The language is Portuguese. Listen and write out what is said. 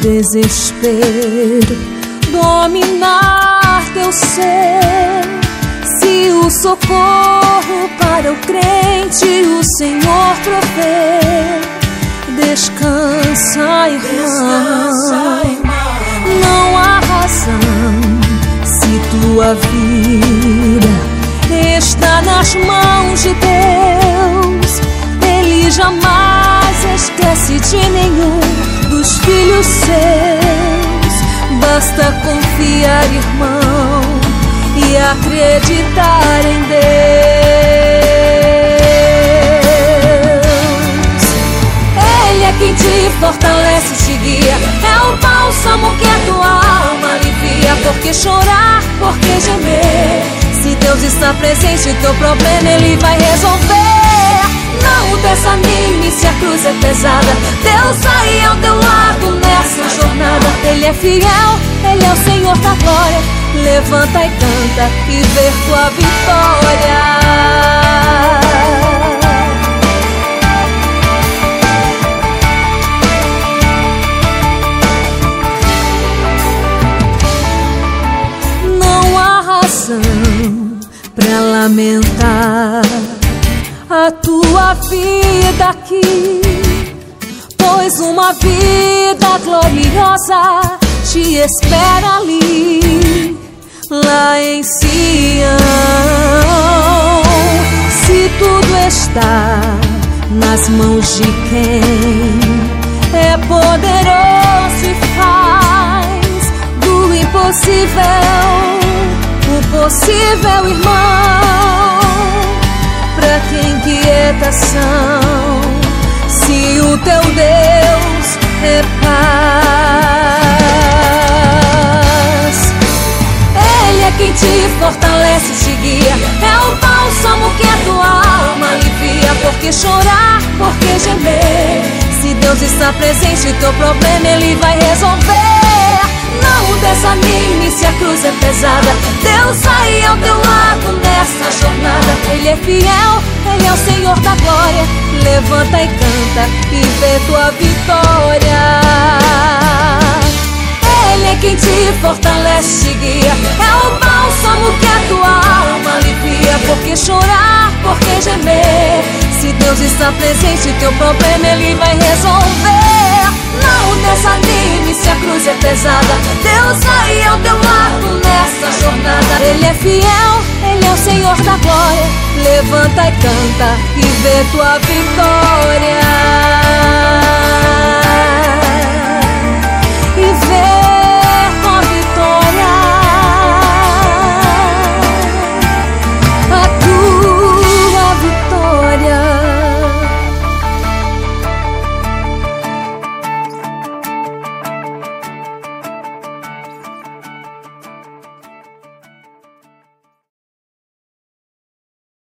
desespero dominar teu ser. Se o socorro para o crente o Senhor provê, descansa, irmão. Não há razão se tua vida está nas mãos de Deus. Ele jamais esquece de nenhum Basta confiar, irmão, e acreditar em Deus. Ele é quem te fortalece, te guia. É o bálsamo que a tua alma alivia. Por que chorar? Por que gemer? Se Deus está presente, teu problema ele vai resolver. Não desanime se a cruz é pesada. Deus aí ao teu lado nessa jornada. Ele é fiel, Ele é o Senhor da glória. Levanta e canta e vê tua vitória. Não há razão pra lamentar a tua vida aqui, pois uma vida gloriosa te espera ali, lá em Sião. Se tudo está nas mãos de quem é poderoso e faz do impossível o possível, irmão pra quem quietação te fortalece, te guia. É o bálsamo que a tua alma alivia. Por que chorar? Por que gemer? Se Deus está presente, teu problema ele vai resolver. Não desanime se a cruz é pesada. Deus aí ao teu lado nessa jornada. Ele é fiel, Ele é o Senhor da glória. Levanta e canta e vê tua vitória. Ele é quem te fortalece, te guia. Deus está presente, teu problema Ele vai resolver. Não desanime se a cruz é pesada. Deus aí ao teu lado nessa jornada. Ele é fiel, Ele é o Senhor da glória. Levanta e canta e vê tua vitória.